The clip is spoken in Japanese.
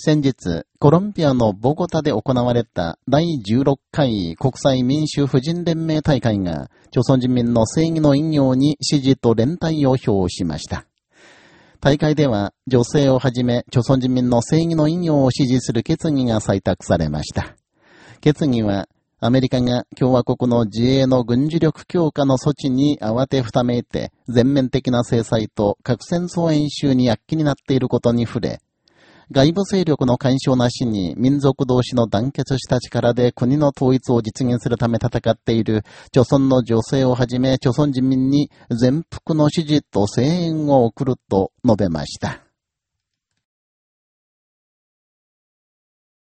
先日、コロンビアのボゴタで行われた第16回国際民主婦人連盟大会が、朝鮮人民の正義の引用に支持と連帯を表しました。大会では、女性をはじめ、朝鮮人民の正義の引用を支持する決議が採択されました。決議は、アメリカが共和国の自衛の軍事力強化の措置に慌てふためいて、全面的な制裁と核戦争演習に躍起になっていることに触れ、外部勢力の干渉なしに民族同士の団結した力で国の統一を実現するため戦っている、朝鮮の女性をはじめ朝鮮人民に全幅の支持と声援を送ると述べました。